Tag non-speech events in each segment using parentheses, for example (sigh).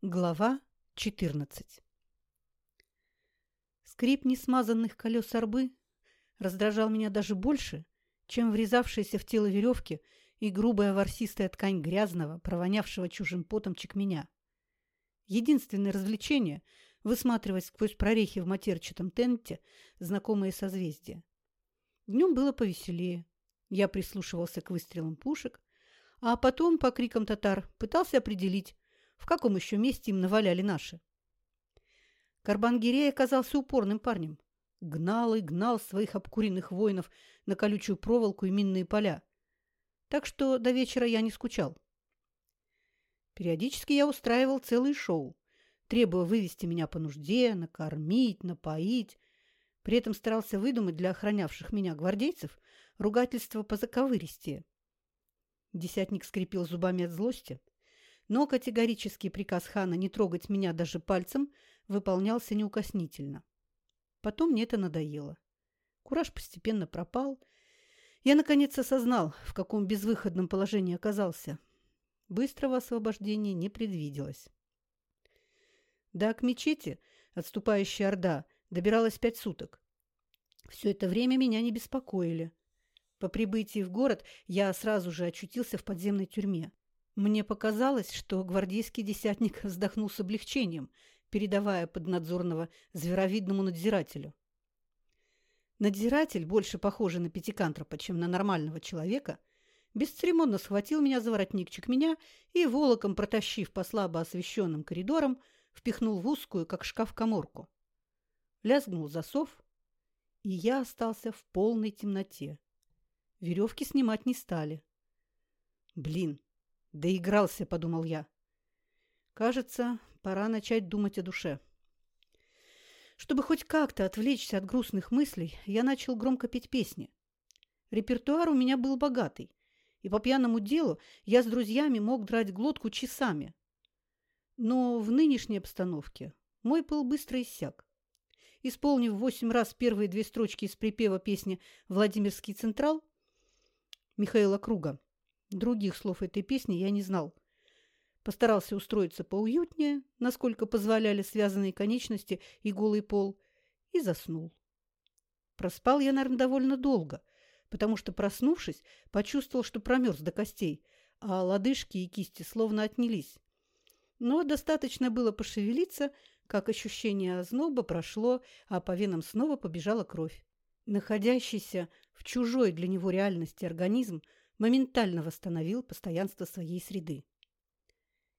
Глава 14 Скрип несмазанных колес арбы раздражал меня даже больше, чем врезавшаяся в тело веревки и грубая ворсистая ткань грязного, провонявшего чужим потом чекменя. Единственное развлечение – высматривать сквозь прорехи в матерчатом тенте знакомые созвездия. Днем было повеселее. Я прислушивался к выстрелам пушек, а потом, по крикам татар, пытался определить, в каком еще месте им наваляли наши. Карбангирей оказался упорным парнем. Гнал и гнал своих обкуренных воинов на колючую проволоку и минные поля. Так что до вечера я не скучал. Периодически я устраивал целые шоу, требуя вывести меня по нужде, накормить, напоить. При этом старался выдумать для охранявших меня гвардейцев ругательство по заковыристее. Десятник скрипел зубами от злости, но категорический приказ хана не трогать меня даже пальцем выполнялся неукоснительно. Потом мне это надоело. Кураж постепенно пропал. Я, наконец, осознал, в каком безвыходном положении оказался. Быстрого освобождения не предвиделось. Да, к мечети отступающая орда добиралась пять суток. Все это время меня не беспокоили. По прибытии в город я сразу же очутился в подземной тюрьме. Мне показалось, что гвардейский десятник (laughs) вздохнул с облегчением, передавая поднадзорного зверовидному надзирателю. Надзиратель, больше похожий на пятикантропа, чем на нормального человека, бесцеремонно схватил меня за воротникчик меня и, волоком протащив по слабо освещенным коридорам, впихнул в узкую, как шкаф, коморку. Лязгнул засов, и я остался в полной темноте. Веревки снимать не стали. Блин, Доигрался, подумал я. Кажется, пора начать думать о душе. Чтобы хоть как-то отвлечься от грустных мыслей, я начал громко петь песни. Репертуар у меня был богатый, и по пьяному делу я с друзьями мог драть глотку часами. Но в нынешней обстановке мой пыл быстро иссяк. Исполнив восемь раз первые две строчки из припева песни «Владимирский Централ» Михаила Круга, Других слов этой песни я не знал. Постарался устроиться поуютнее, насколько позволяли связанные конечности и голый пол, и заснул. Проспал я, наверное, довольно долго, потому что, проснувшись, почувствовал, что промерз до костей, а лодыжки и кисти словно отнялись. Но достаточно было пошевелиться, как ощущение озноба прошло, а по венам снова побежала кровь. Находящийся в чужой для него реальности организм моментально восстановил постоянство своей среды.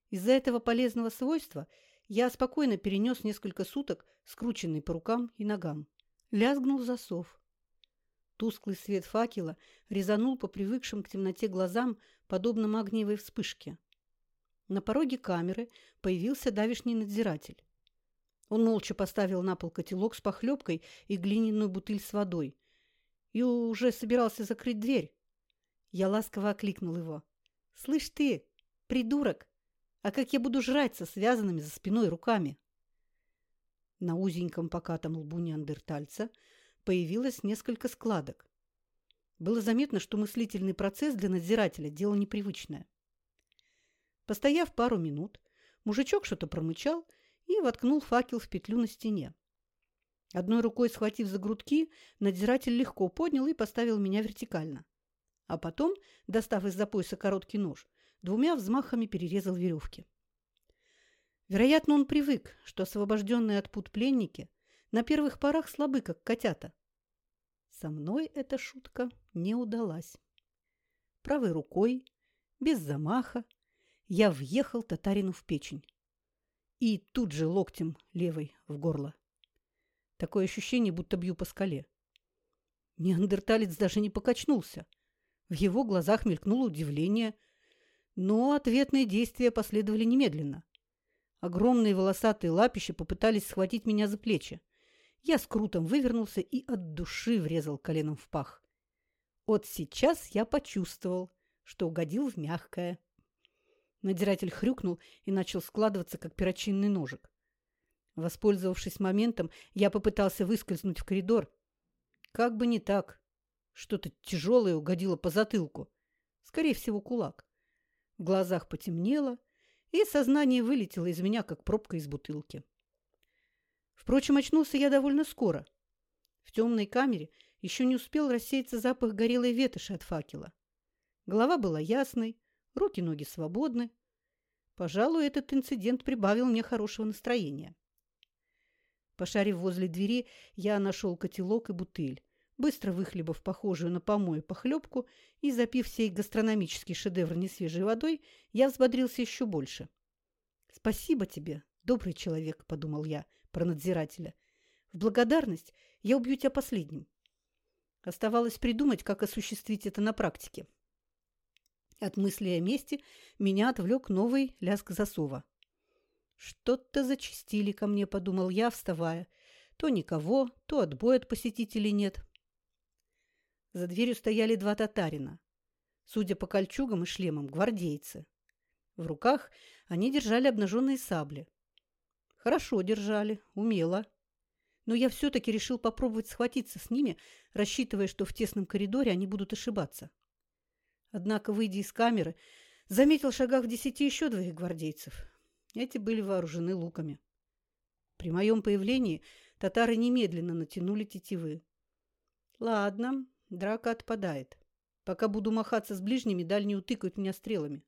Из-за этого полезного свойства я спокойно перенес несколько суток, скрученный по рукам и ногам. Лязгнул засов. Тусклый свет факела резанул по привыкшим к темноте глазам, подобно магниевой вспышке. На пороге камеры появился давишний надзиратель. Он молча поставил на пол котелок с похлебкой и глиняную бутыль с водой и уже собирался закрыть дверь, я ласково окликнул его. «Слышь ты, придурок, а как я буду жрать со связанными за спиной руками?» На узеньком покатом лбу неандертальца появилось несколько складок. Было заметно, что мыслительный процесс для надзирателя – дело непривычное. Постояв пару минут, мужичок что-то промычал и воткнул факел в петлю на стене. Одной рукой схватив за грудки, надзиратель легко поднял и поставил меня вертикально а потом, достав из-за пояса короткий нож, двумя взмахами перерезал веревки. Вероятно, он привык, что освобожденные от пут пленники на первых порах слабы, как котята. Со мной эта шутка не удалась. Правой рукой, без замаха, я въехал татарину в печень. И тут же локтем левой в горло. Такое ощущение, будто бью по скале. Неандерталец даже не покачнулся – в его глазах мелькнуло удивление, но ответные действия последовали немедленно. Огромные волосатые лапища попытались схватить меня за плечи. Я с крутом вывернулся и от души врезал коленом в пах. Вот сейчас я почувствовал, что угодил в мягкое. Надиратель хрюкнул и начал складываться, как перочинный ножик. Воспользовавшись моментом, я попытался выскользнуть в коридор. Как бы не так. Что-то тяжелое угодило по затылку. Скорее всего, кулак. В глазах потемнело. и сознание вылетело из меня, как пробка из бутылки. Впрочем, очнулся я довольно скоро. В темной камере еще не успел рассеяться запах горелой ветоши от факела. Голова была ясной, руки-ноги свободны. Пожалуй, этот инцидент прибавил мне хорошего настроения. Пошарив возле двери, я нашел котелок и бутыль. Быстро выхлебав похожую на помой похлебку и запив сей гастрономический шедевр несвежей водой, я взбодрился еще больше. «Спасибо тебе, добрый человек», — подумал я про надзирателя. «В благодарность я убью тебя последним». Оставалось придумать, как осуществить это на практике. От мысли о мести меня отвлек новый лязг засова. «Что-то зачистили ко мне», — подумал я, вставая. «То никого, то отбоя от посетителей нет». За дверью стояли два татарина. Судя по кольчугам и шлемам, гвардейцы. В руках они держали обнаженные сабли. Хорошо держали, умело. Но я все-таки решил попробовать схватиться с ними, рассчитывая, что в тесном коридоре они будут ошибаться. Однако, выйдя из камеры, заметил в шагах в десяти еще двоих гвардейцев. Эти были вооружены луками. При моем появлении татары немедленно натянули тетивы. Ладно, драка отпадает. Пока буду махаться с ближними, дальние утыкают меня стрелами.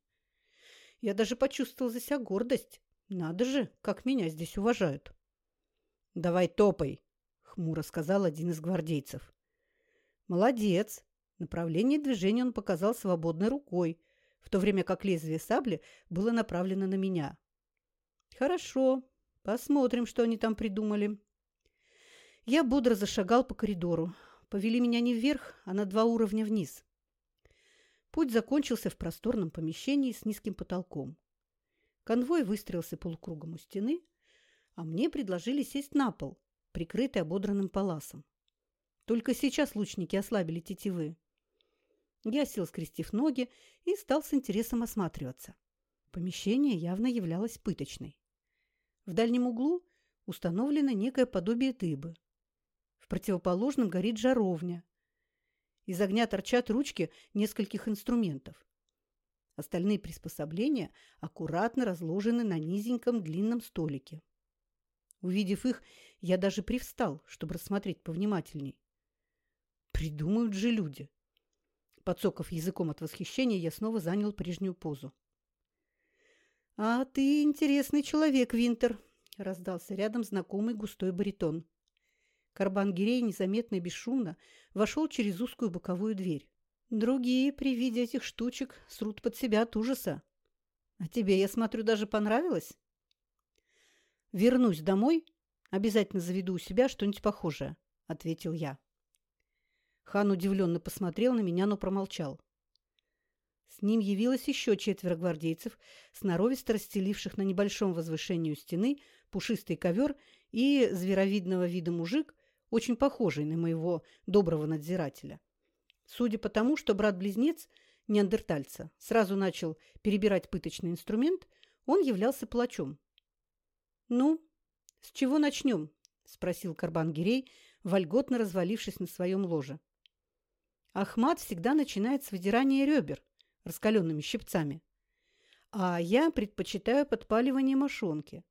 Я даже почувствовал за себя гордость. Надо же, как меня здесь уважают. — Давай топай, — хмуро сказал один из гвардейцев. — Молодец, Направление движения он показал свободной рукой, в то время как лезвие сабли было направлено на меня. «Хорошо. Посмотрим, что они там придумали». Я бодро зашагал по коридору. Повели меня не вверх, а на два уровня вниз. Путь закончился в просторном помещении с низким потолком. Конвой выстроился полукругом у стены, а мне предложили сесть на пол, прикрытый ободранным паласом. Только сейчас лучники ослабили тетивы. Я сел, скрестив ноги, и стал с интересом осматриваться. Помещение явно являлось пыточной. В дальнем углу установлено некое подобие тыбы. Противоположном горит жаровня. Из огня торчат ручки нескольких инструментов. Остальные приспособления аккуратно разложены на низеньком длинном столике. Увидев их, я даже привстал, чтобы рассмотреть повнимательней. Придумают же люди. Подсоков языком от восхищения, я снова занял прежнюю позу. «А ты интересный человек, Винтер», — раздался рядом знакомый густой баритон. Карбан Гирей незаметно и бесшумно вошел через узкую боковую дверь. Другие при виде этих штучек срут под себя от ужаса. А тебе, я смотрю, даже понравилось? Вернусь домой, обязательно заведу у себя что-нибудь похожее, — ответил я. Хан удивленно посмотрел на меня, но промолчал. С ним явилось еще четверо гвардейцев, сноровисто расстеливших на небольшом возвышении у стены пушистый ковер и зверовидного вида мужик, очень похожий на моего доброго надзирателя. Судя по тому, что брат-близнец неандертальца сразу начал перебирать пыточный инструмент, он являлся палачом. «Ну, с чего начнем?» – спросил Карбан-Гирей, вольготно развалившись на своем ложе. Ахмат всегда начинает с выдирания ребер раскаленными щипцами, а я предпочитаю подпаливание мошонки.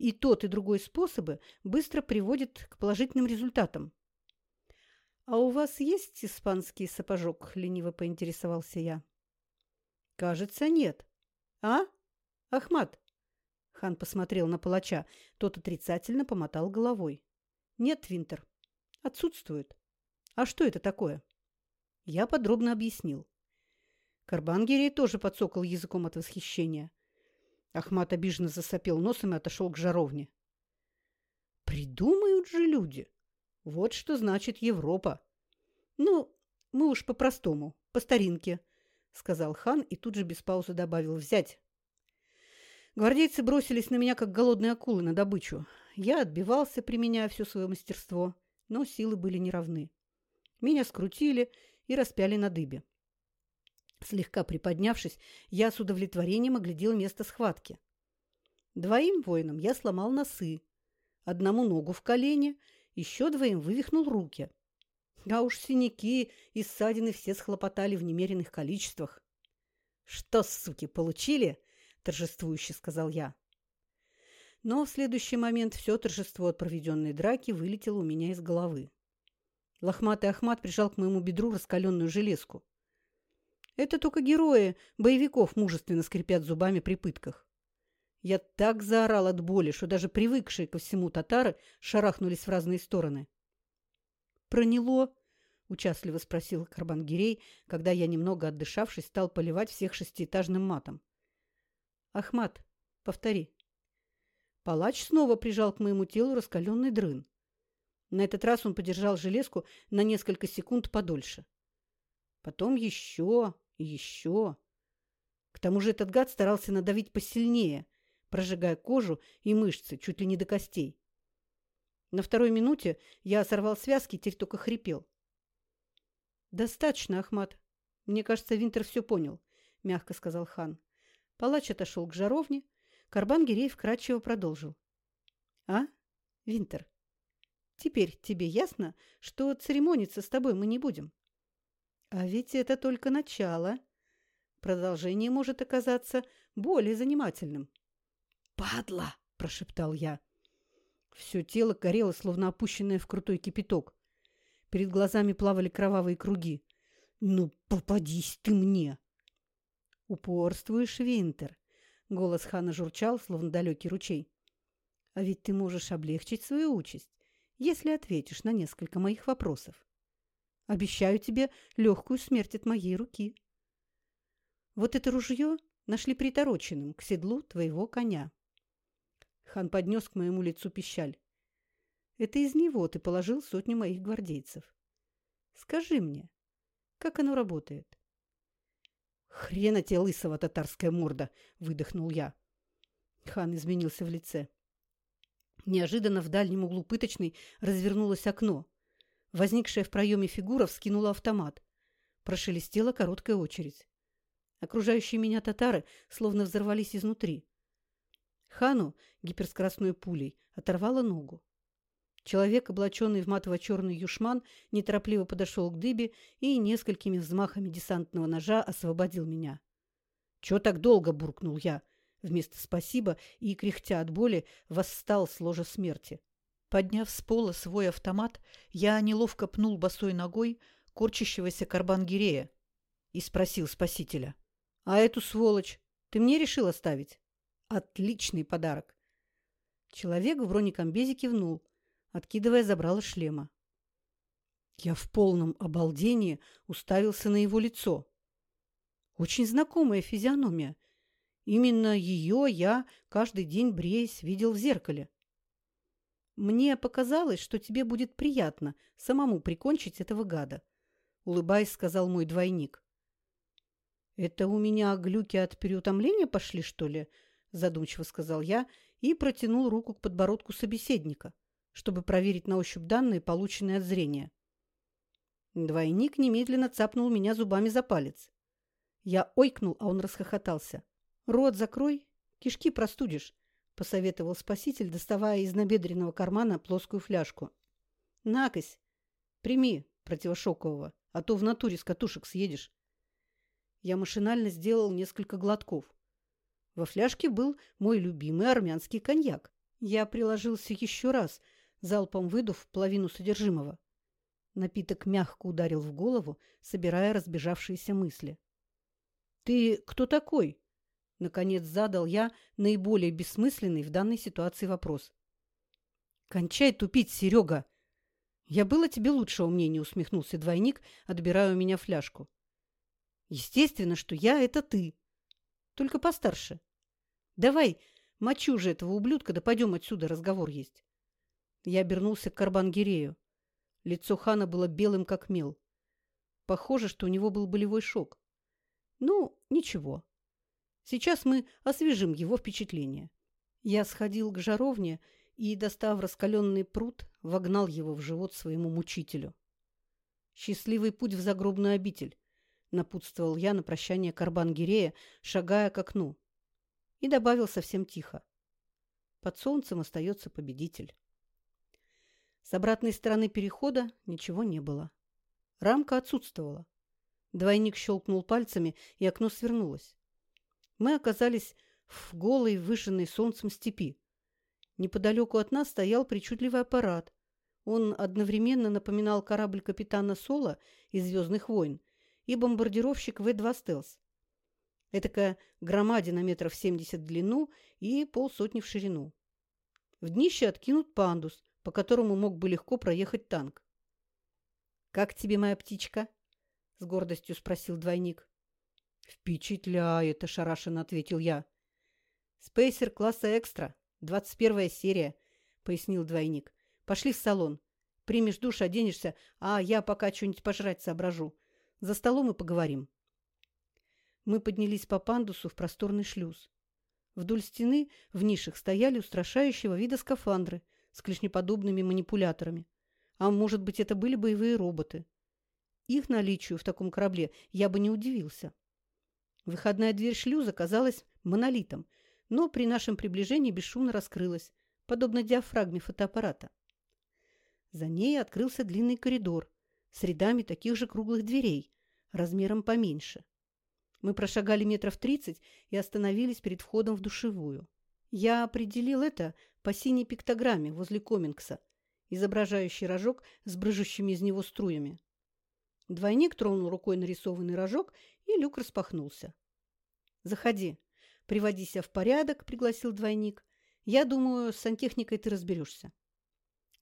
И тот, и другой способы быстро приводят к положительным результатам. «А у вас есть испанский сапожок?» – лениво поинтересовался я. «Кажется, нет. А? Ахмат?» Хан посмотрел на палача. Тот отрицательно помотал головой. «Нет, Винтер. Отсутствует. А что это такое?» Я подробно объяснил. Карбангерей тоже подсокал языком от восхищения. Ахмат обиженно засопел носом и отошел к жаровне. «Придумают же люди! Вот что значит Европа! Ну, мы уж по-простому, по старинке», — сказал хан и тут же без паузы добавил «взять». Гвардейцы бросились на меня, как голодные акулы, на добычу. Я отбивался, применяя все свое мастерство, но силы были неравны. Меня скрутили и распяли на дыбе. Слегка приподнявшись, я с удовлетворением оглядел место схватки. Двоим воинам я сломал носы, одному ногу в колене, еще двоим вывихнул руки. А уж синяки и ссадины все схлопотали в немеренных количествах. «Что, суки, получили?» – торжествующе сказал я. Но в следующий момент все торжество от проведенной драки вылетело у меня из головы. Лохматый Ахмат прижал к моему бедру раскаленную железку. Это только герои боевиков мужественно скрипят зубами при пытках. Я так заорал от боли, что даже привыкшие ко всему татары шарахнулись в разные стороны. «Проняло?» – участливо спросил Карбангирей, когда я, немного отдышавшись, стал поливать всех шестиэтажным матом. «Ахмат, повтори». Палач снова прижал к моему телу раскаленный дрын. На этот раз он подержал железку на несколько секунд подольше. Потом еще и еще. К тому же этот гад старался надавить посильнее, прожигая кожу и мышцы чуть ли не до костей. На второй минуте я сорвал связки, теперь только хрипел. «Достаточно, Ахмат. Мне кажется, Винтер все понял», — мягко сказал хан. Палач отошел к жаровне. Карбан Гирей вкратчиво продолжил. «А, Винтер, теперь тебе ясно, что церемониться с тобой мы не будем?» «А ведь это только начало. Продолжение может оказаться более занимательным». «Падла!» – прошептал я. Все тело горело, словно опущенное в крутой кипяток. Перед глазами плавали кровавые круги. «Ну, попадись ты мне!» «Упорствуешь, Винтер!» Голос хана журчал, словно далекий ручей. «А ведь ты можешь облегчить свою участь, если ответишь на несколько моих вопросов. Обещаю тебе легкую смерть от моей руки. Вот это ружье нашли притороченным к седлу твоего коня. Хан поднес к моему лицу пищаль. Это из него ты положил сотню моих гвардейцев. Скажи мне, как оно работает? Хрена тебе лысого татарская морда, выдохнул я. Хан изменился в лице. Неожиданно в дальнем углу пыточной развернулось окно. Возникшая в проеме фигура вскинула автомат. Прошелестела короткая очередь. Окружающие меня татары словно взорвались изнутри. Хану гиперскоростной пулей оторвало ногу. Человек, облаченный в матово-черный юшман, неторопливо подошел к дыбе и несколькими взмахами десантного ножа освободил меня. «Чего так долго?» – буркнул я. Вместо «спасибо» и, кряхтя от боли, восстал с ложа смерти. Подняв с пола свой автомат, я неловко пнул босой ногой корчащегося карбангирея и спросил спасителя. «А эту сволочь ты мне решил оставить?» Отличный подарок. Человек в бронекомбезе кивнул, откидывая забрало шлема. Я в полном обалдении уставился на его лицо. Очень знакомая физиономия. Именно ее я каждый день бреясь видел в зеркале. Мне показалось, что тебе будет приятно самому прикончить этого гада, улыбаясь, сказал мой двойник. Это у меня глюки от переутомления пошли, что ли? задумчиво сказал я и протянул руку к подбородку собеседника, чтобы проверить на ощупь данные, полученные от зрения. Двойник немедленно цапнул меня зубами за палец. Я ойкнул, а он расхохотался. «Рот закрой, кишки простудишь», — посоветовал спаситель, доставая из набедренного кармана плоскую фляжку. «Накось, прими противошокового, а то в натуре с катушек съедешь». Я машинально сделал несколько глотков. Во фляжке был мой любимый армянский коньяк. Я приложился еще раз, залпом выдув половину содержимого. Напиток мягко ударил в голову, собирая разбежавшиеся мысли. «Ты кто такой?» — наконец задал я наиболее бессмысленный в данной ситуации вопрос. «Кончай тупить, Серега!» «Я было тебе лучшего мнения», — усмехнулся двойник, отбирая у меня фляжку. «Естественно, что я — это ты только постарше. Давай, мочу же этого ублюдка, да пойдем отсюда, разговор есть. Я обернулся к Карбангирею. Лицо хана было белым, как мел. Похоже, что у него был болевой шок. Ну, ничего. Сейчас мы освежим его впечатление. Я сходил к жаровне и, достав раскаленный пруд, вогнал его в живот своему мучителю. Счастливый путь в загробную обитель. — напутствовал я на прощание Карбан-Гирея, шагая к окну. И добавил совсем тихо. Под солнцем остается победитель. С обратной стороны перехода ничего не было. Рамка отсутствовала. Двойник щелкнул пальцами, и окно свернулось. Мы оказались в голой, выжженной солнцем степи. Неподалеку от нас стоял причудливый аппарат. Он одновременно напоминал корабль капитана Соло из «Звездных войн» и бомбардировщик В-2 «Стелс». Этакая громадина метров семьдесят в длину и полсотни в ширину. В днище откинут пандус, по которому мог бы легко проехать танк. «Как тебе моя птичка?» — с гордостью спросил двойник. «Впечатляет!» – ошарашенно ответил я. «Спейсер класса экстра, двадцать первая серия», – пояснил двойник. «Пошли в салон. Примешь душ, оденешься, а я пока что-нибудь пожрать соображу. За столом и поговорим». Мы поднялись по пандусу в просторный шлюз. Вдоль стены в нишах стояли устрашающего вида скафандры с клешнеподобными манипуляторами. А может быть, это были боевые роботы. Их наличию в таком корабле я бы не удивился. Выходная дверь шлюза казалась монолитом, но при нашем приближении бесшумно раскрылась, подобно диафрагме фотоаппарата. За ней открылся длинный коридор с рядами таких же круглых дверей, размером поменьше. Мы прошагали метров тридцать и остановились перед входом в душевую. Я определил это по синей пиктограмме возле комингса, изображающей рожок с брыжущими из него струями. Двойник тронул рукой нарисованный рожок, и люк распахнулся. «Заходи, приводи себя в порядок», — пригласил двойник. «Я думаю, с сантехникой ты разберешься».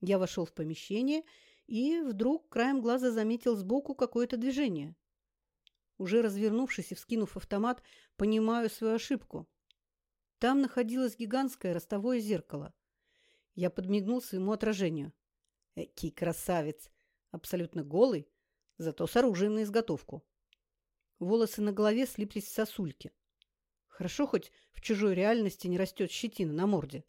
Я вошел в помещение и вдруг краем глаза заметил сбоку какое-то движение. Уже развернувшись и вскинув автомат, понимаю свою ошибку. Там находилось гигантское ростовое зеркало. Я подмигнул своему отражению. Экий красавец! Абсолютно голый, зато с оружием на изготовку. Волосы на голове слиплись в сосульки. Хорошо хоть в чужой реальности не растет щетина на морде.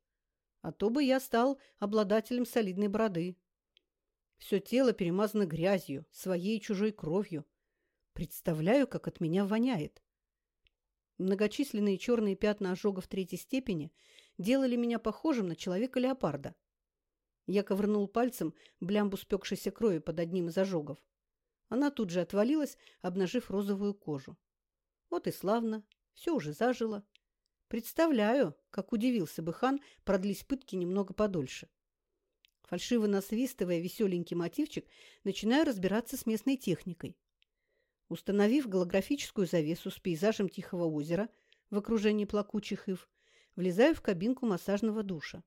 А то бы я стал обладателем солидной бороды. Все тело перемазано грязью, своей и чужой кровью. Представляю, как от меня воняет. Многочисленные черные пятна ожогов третьей степени делали меня похожим на человека-леопарда. Я ковырнул пальцем блямбу спекшейся крови под одним из ожогов. Она тут же отвалилась, обнажив розовую кожу. Вот и славно, все уже зажило. Представляю, как удивился бы хан, продлись пытки немного подольше. Фальшиво насвистывая веселенький мотивчик, начинаю разбираться с местной техникой. Установив голографическую завесу с пейзажем Тихого озера в окружении плакучих ив, влезаю в кабинку массажного душа.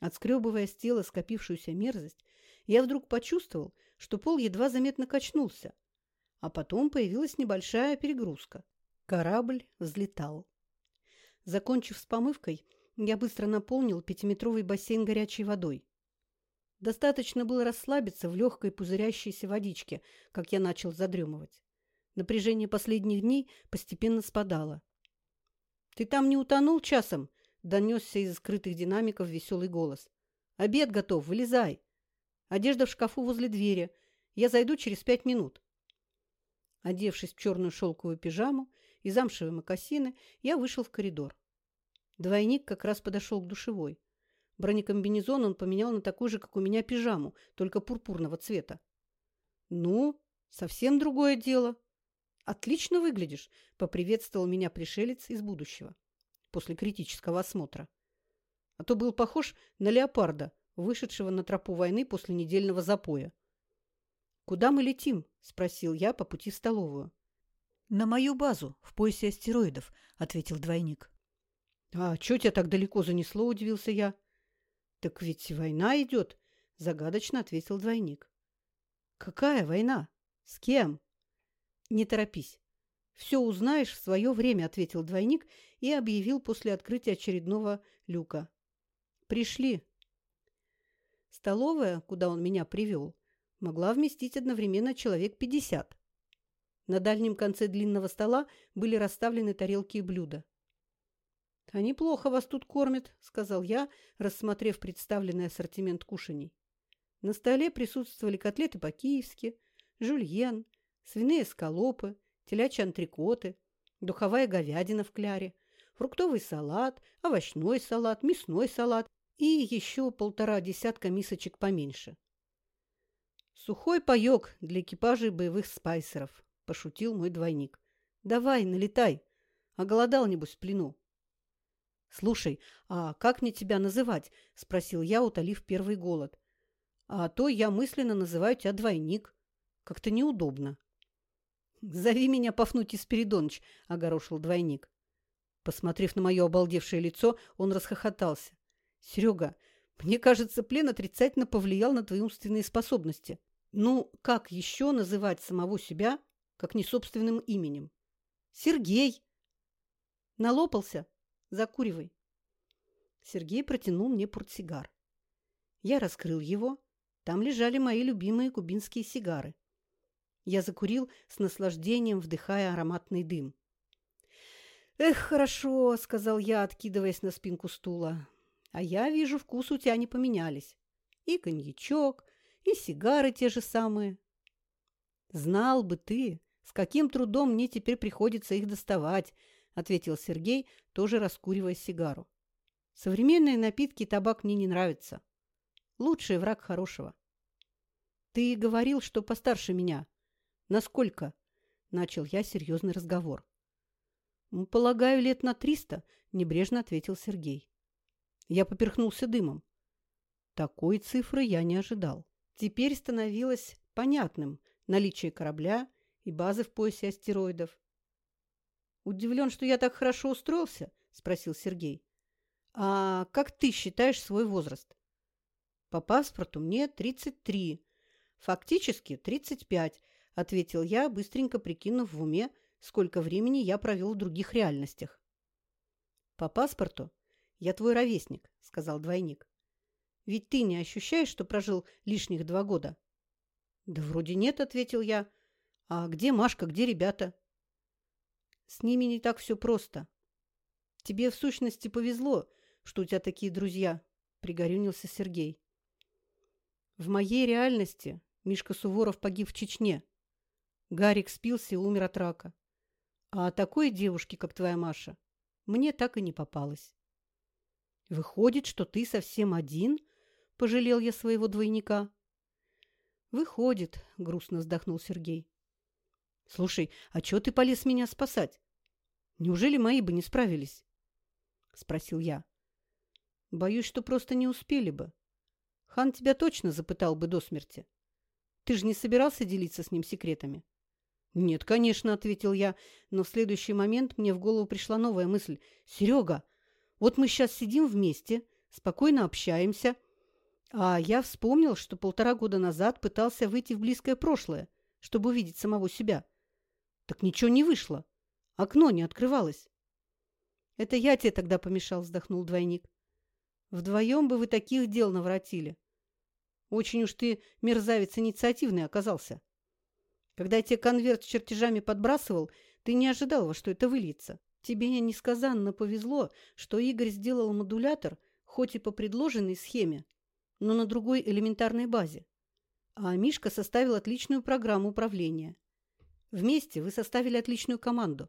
Отскребывая с тела скопившуюся мерзость, я вдруг почувствовал, что пол едва заметно качнулся, а потом появилась небольшая перегрузка. Корабль взлетал. Закончив с помывкой, я быстро наполнил пятиметровый бассейн горячей водой. Достаточно было расслабиться в легкой пузырящейся водичке, как я начал задремывать. Напряжение последних дней постепенно спадало. «Ты там не утонул часом?» – донесся из скрытых динамиков веселый голос. «Обед готов, вылезай!» Одежда в шкафу возле двери. Я зайду через пять минут. Одевшись в черную шелковую пижаму и замшевые мокасины, я вышел в коридор. Двойник как раз подошел к душевой. Бронекомбинезон он поменял на такой же, как у меня, пижаму, только пурпурного цвета. «Ну, совсем другое дело. Отлично выглядишь», — поприветствовал меня пришелец из будущего после критического осмотра. А то был похож на леопарда, вышедшего на тропу войны после недельного запоя. «Куда мы летим?» – спросил я по пути в столовую. «На мою базу, в поясе астероидов», – ответил двойник. «А чё тебя так далеко занесло?» – удивился я. «Так ведь война идет», – загадочно ответил двойник. «Какая война? С кем?» «Не торопись. Все узнаешь в свое время», – ответил двойник и объявил после открытия очередного люка. «Пришли». Столовая, куда он меня привел, могла вместить одновременно человек пятьдесят. На дальнем конце длинного стола были расставлены тарелки и блюда. «А неплохо вас тут кормят», — сказал я, рассмотрев представленный ассортимент кушаний. На столе присутствовали котлеты по-киевски, жульен, свиные скалопы, телячьи антрикоты, духовая говядина в кляре, фруктовый салат, овощной салат, мясной салат и еще полтора десятка мисочек поменьше. «Сухой паёк для экипажей боевых спайсеров», – пошутил мой двойник. «Давай, налетай, оголодал, небось, в плену». «Слушай, а как мне тебя называть?» – спросил я, утолив первый голод. «А то я мысленно называю тебя двойник. Как-то неудобно». «Зови меня Пафнутий Спиридоныч», – огорошил двойник. Посмотрев на мое обалдевшее лицо, он расхохотался. «Серега, мне кажется, плен отрицательно повлиял на твои умственные способности. Ну, как еще называть самого себя, как не собственным именем? Сергей!» «Налопался?» Закуривай. Сергей протянул мне портсигар. Я раскрыл его. Там лежали мои любимые кубинские сигары. Я закурил с наслаждением, вдыхая ароматный дым. «Эх, хорошо», — сказал я, откидываясь на спинку стула. «А я вижу, вкус у тебя не поменялись. И коньячок, и сигары те же самые. Знал бы ты, с каким трудом мне теперь приходится их доставать, ответил Сергей, тоже раскуривая сигару. Современные напитки и табак мне не нравятся. Лучший враг хорошего. Ты говорил, что постарше меня. Насколько? Начал я серьезный разговор. Полагаю, лет на триста, небрежно ответил Сергей. Я поперхнулся дымом. Такой цифры я не ожидал. Теперь становилось понятным наличие корабля и базы в поясе астероидов, «Удивлен, что я так хорошо устроился?» – спросил Сергей. «А как ты считаешь свой возраст?» «По паспорту мне 33. Фактически 35», – ответил я, быстренько прикинув в уме, сколько времени я провел в других реальностях. «По паспорту я твой ровесник», – сказал двойник. «Ведь ты не ощущаешь, что прожил лишних два года?» «Да вроде нет», – ответил я. «А где Машка, где ребята?» С ними не так все просто. Тебе, в сущности, повезло, что у тебя такие друзья, — пригорюнился Сергей. В моей реальности Мишка Суворов погиб в Чечне. Гарик спился и умер от рака. А такой девушки, как твоя Маша, мне так и не попалось. Выходит, что ты совсем один? — пожалел я своего двойника. Выходит, — грустно вздохнул Сергей. Слушай, а чего ты полез меня спасать? Неужели мои бы не справились? Спросил я. Боюсь, что просто не успели бы. Хан тебя точно запытал бы до смерти. Ты же не собирался делиться с ним секретами? Нет, конечно, ответил я, но в следующий момент мне в голову пришла новая мысль. Серега, вот мы сейчас сидим вместе, спокойно общаемся, а я вспомнил, что полтора года назад пытался выйти в близкое прошлое, чтобы увидеть самого себя. Так ничего не вышло. Окно не открывалось. Это я тебе тогда помешал, вздохнул двойник. Вдвоем бы вы таких дел наворотили. Очень уж ты, мерзавец, инициативный оказался. Когда я тебе конверт с чертежами подбрасывал, ты не ожидал, во что это выльется. Тебе несказанно повезло, что Игорь сделал модулятор, хоть и по предложенной схеме, но на другой элементарной базе. А Мишка составил отличную программу управления. Вместе вы составили отличную команду.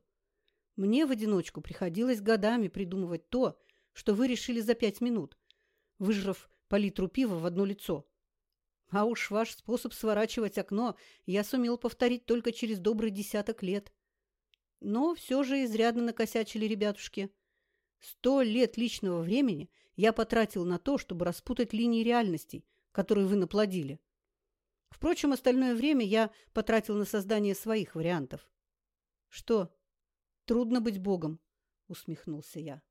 Мне в одиночку приходилось годами придумывать то, что вы решили за пять минут, выжрав по литру пива в одно лицо. А уж ваш способ сворачивать окно я сумел повторить только через добрый десяток лет. Но все же изрядно накосячили ребятушки. Сто лет личного времени я потратил на то, чтобы распутать линии реальностей, которые вы наплодили. Впрочем, остальное время я потратил на создание своих вариантов. Что, трудно быть богом? Усмехнулся я.